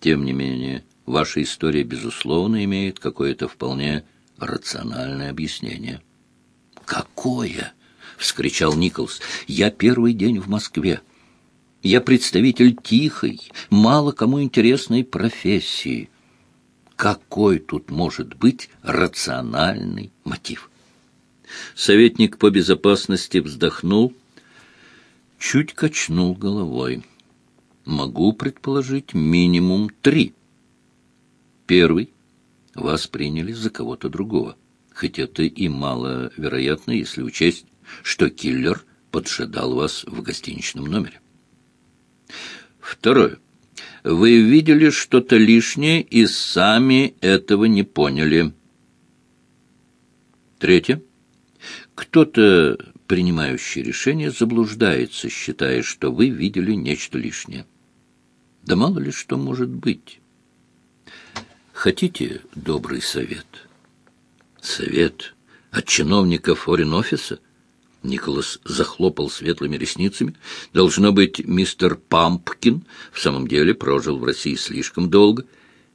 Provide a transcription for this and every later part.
Тем не менее, ваша история, безусловно, имеет какое-то вполне рациональное объяснение. «Какое?» — вскричал Николс. «Я первый день в Москве. Я представитель тихой, мало кому интересной профессии. Какой тут может быть рациональный мотив?» Советник по безопасности вздохнул, чуть качнул головой. «Могу предположить минимум три. Первый. Вас приняли за кого-то другого, хоть это и маловероятно, если учесть, что киллер поджидал вас в гостиничном номере. Второе. Вы видели что-то лишнее и сами этого не поняли. Третье. Кто-то, принимающий решение, заблуждается, считая, что вы видели нечто лишнее. Да мало ли что может быть. Хотите добрый совет? Совет от чиновника форин-офиса? Николас захлопал светлыми ресницами. Должно быть, мистер Пампкин в самом деле прожил в России слишком долго,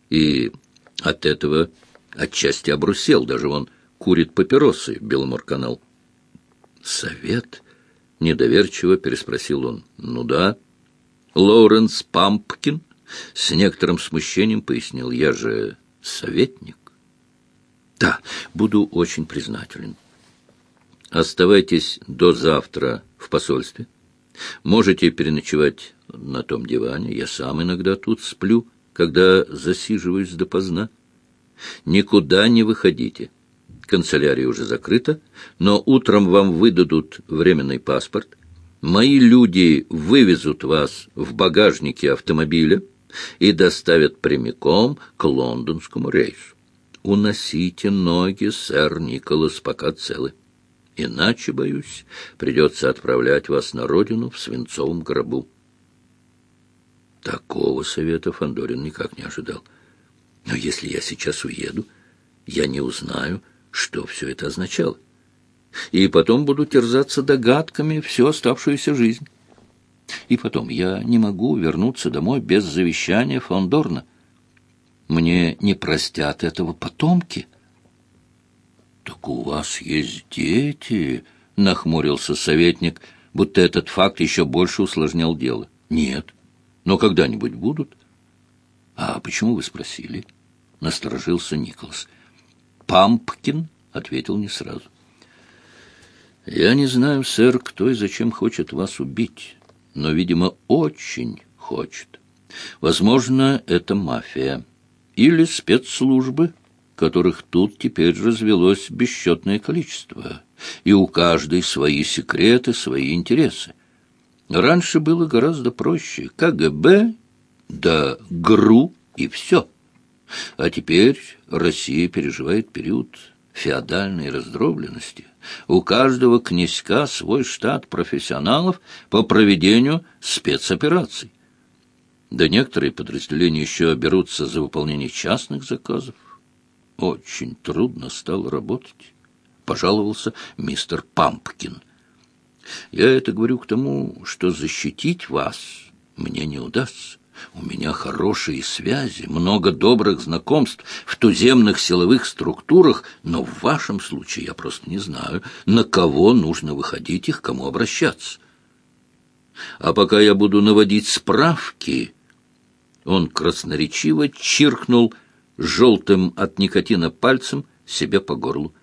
и от этого отчасти обрусел. Даже он курит папиросы, Беломор-канал. «Совет?» — недоверчиво переспросил он. «Ну да. Лоуренс Пампкин?» С некоторым смущением пояснил. «Я же советник». «Да, буду очень признателен». «Оставайтесь до завтра в посольстве. Можете переночевать на том диване. Я сам иногда тут сплю, когда засиживаюсь допоздна. Никуда не выходите» канцелярия уже закрыта, но утром вам выдадут временный паспорт. Мои люди вывезут вас в багажнике автомобиля и доставят прямиком к лондонскому рейсу. Уносите ноги, сэр Николас, пока целы. Иначе, боюсь, придется отправлять вас на родину в свинцовом гробу. Такого совета Фандорин никак не ожидал. Но если я сейчас уеду, я не узнаю, что все это означало. И потом буду терзаться догадками всю оставшуюся жизнь. И потом, я не могу вернуться домой без завещания Фондорна. Мне не простят этого потомки. — Так у вас есть дети? — нахмурился советник, будто этот факт еще больше усложнял дело. — Нет. Но когда-нибудь будут. — А почему вы спросили? — насторожился Николас. Пампкин ответил не сразу. «Я не знаю, сэр, кто и зачем хочет вас убить, но, видимо, очень хочет. Возможно, это мафия или спецслужбы, которых тут теперь развелось бесчетное количество, и у каждой свои секреты, свои интересы. Раньше было гораздо проще. КГБ да ГРУ и все». А теперь Россия переживает период феодальной раздробленности. У каждого князька свой штат профессионалов по проведению спецопераций. Да некоторые подразделения еще берутся за выполнение частных заказов. Очень трудно стало работать, пожаловался мистер Пампкин. Я это говорю к тому, что защитить вас мне не удастся. У меня хорошие связи, много добрых знакомств в туземных силовых структурах, но в вашем случае я просто не знаю, на кого нужно выходить и к кому обращаться. А пока я буду наводить справки, он красноречиво чиркнул желтым от никотина пальцем себе по горлу.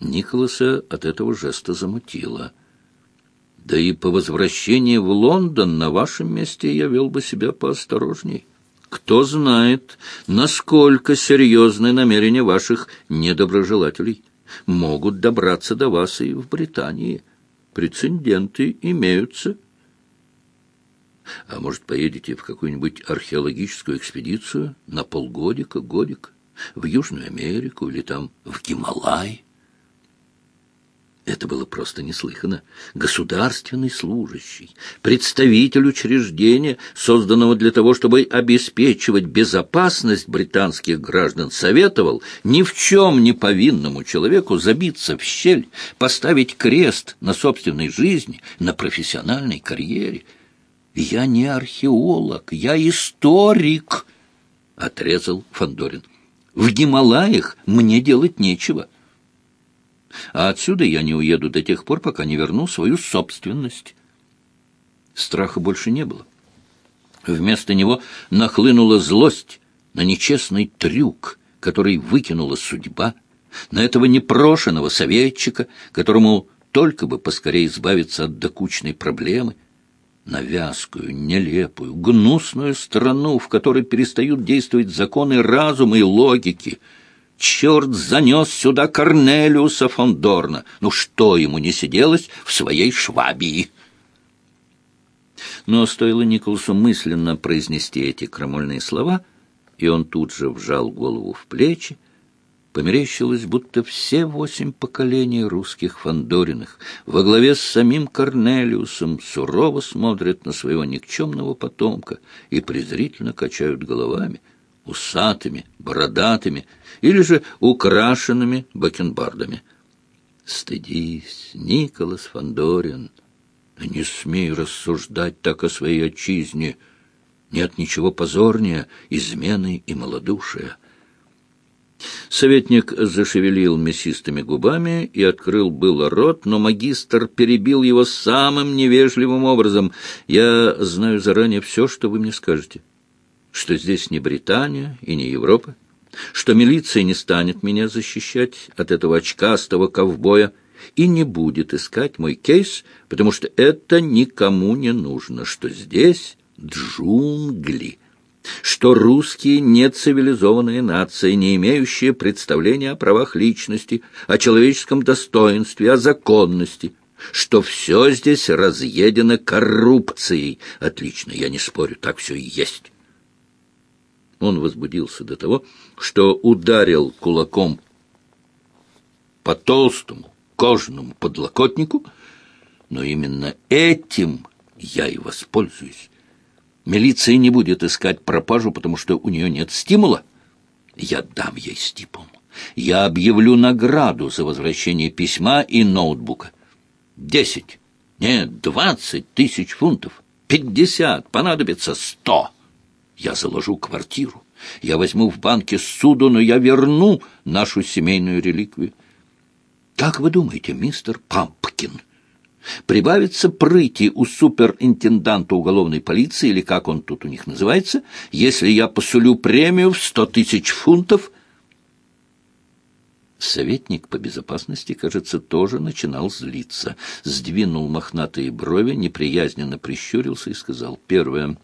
Николаса от этого жеста замутило — да и по возвращении в Лондон на вашем месте я вел бы себя поосторожней. Кто знает, насколько серьезны намерения ваших недоброжелателей. Могут добраться до вас и в Британии. Прецеденты имеются. А может, поедете в какую-нибудь археологическую экспедицию на полгодика, годик, в Южную Америку или там в Гималай? Это было просто неслыханно. Государственный служащий, представитель учреждения, созданного для того, чтобы обеспечивать безопасность британских граждан, советовал ни в чем не повинному человеку забиться в щель, поставить крест на собственной жизни, на профессиональной карьере. Я не археолог, я историк, — отрезал Фандорин. В Гималаях мне делать нечего. А отсюда я не уеду до тех пор, пока не верну свою собственность. Страха больше не было. Вместо него нахлынула злость на нечестный трюк, который выкинула судьба, на этого непрошенного советчика, которому только бы поскорее избавиться от докучной проблемы, на вязкую, нелепую, гнусную страну, в которой перестают действовать законы разума и логики. Черт занес сюда Корнелиуса фон Дорна. Ну что ему не сиделось в своей швабии? Но стоило Николасу мысленно произнести эти крамольные слова, и он тут же вжал голову в плечи, померещилось, будто все восемь поколений русских Фандориных во главе с самим Корнелиусом сурово смотрят на своего никчемного потомка и презрительно качают головами, усатыми, бородатыми или же украшенными бакенбардами. Стыдись, Николас Фандорин, не смей рассуждать так о своей отчизне. Нет ничего позорнее измены и малодушия. Советник зашевелил мясистыми губами и открыл было рот, но магистр перебил его самым невежливым образом. «Я знаю заранее все, что вы мне скажете. Что здесь не Британия и не Европа, что милиция не станет меня защищать от этого очкастого ковбоя и не будет искать мой кейс, потому что это никому не нужно, что здесь джунгли» что русские не цивилизованная нация, не имеющая представления о правах личности, о человеческом достоинстве, о законности, что все здесь разъедено коррупцией. Отлично, я не спорю, так все и есть. Он возбудился до того, что ударил кулаком по толстому кожаному подлокотнику, но именно этим я и воспользуюсь. Милиция не будет искать пропажу, потому что у нее нет стимула. Я дам ей стимул. Я объявлю награду за возвращение письма и ноутбука. Десять, нет, двадцать тысяч фунтов, пятьдесят, понадобится сто. Я заложу квартиру. Я возьму в банке суду, но я верну нашу семейную реликвию. Как вы думаете, мистер Пампкин? Прибавится прыти у суперинтенданта уголовной полиции, или как он тут у них называется, если я посулю премию в сто тысяч фунтов. Советник по безопасности, кажется, тоже начинал злиться. Сдвинул мохнатые брови, неприязненно прищурился и сказал, первое,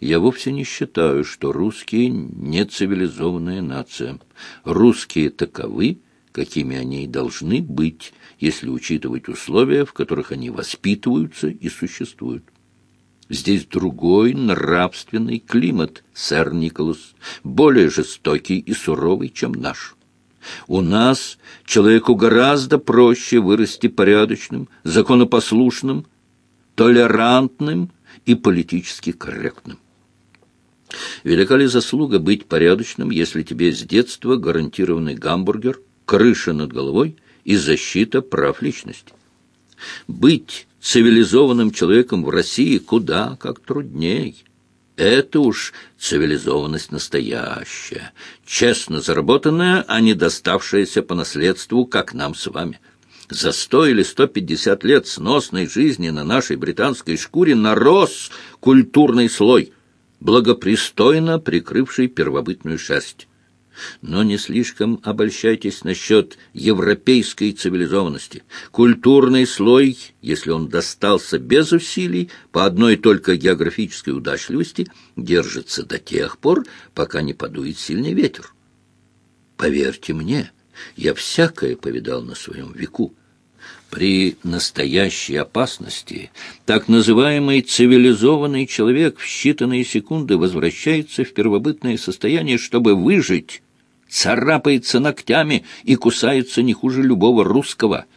я вовсе не считаю, что русские не цивилизованная нация. Русские таковы, какими они и должны быть, если учитывать условия, в которых они воспитываются и существуют. Здесь другой нравственный климат, сэр Николас, более жестокий и суровый, чем наш. У нас человеку гораздо проще вырасти порядочным, законопослушным, толерантным и политически корректным. Велика ли заслуга быть порядочным, если тебе с детства гарантированный гамбургер, крыша над головой и защита прав личности. Быть цивилизованным человеком в России куда как трудней. Это уж цивилизованность настоящая, честно заработанная, а не доставшаяся по наследству, как нам с вами. За сто или сто пятьдесят лет сносной жизни на нашей британской шкуре нарос культурный слой, благопристойно прикрывший первобытную шерсть. Но не слишком обольщайтесь насчет европейской цивилизованности. Культурный слой, если он достался без усилий, по одной только географической удачливости, держится до тех пор, пока не подует сильный ветер. Поверьте мне, я всякое повидал на своем веку. При настоящей опасности так называемый цивилизованный человек в считанные секунды возвращается в первобытное состояние, чтобы выжить, царапается ногтями и кусается не хуже любого русского –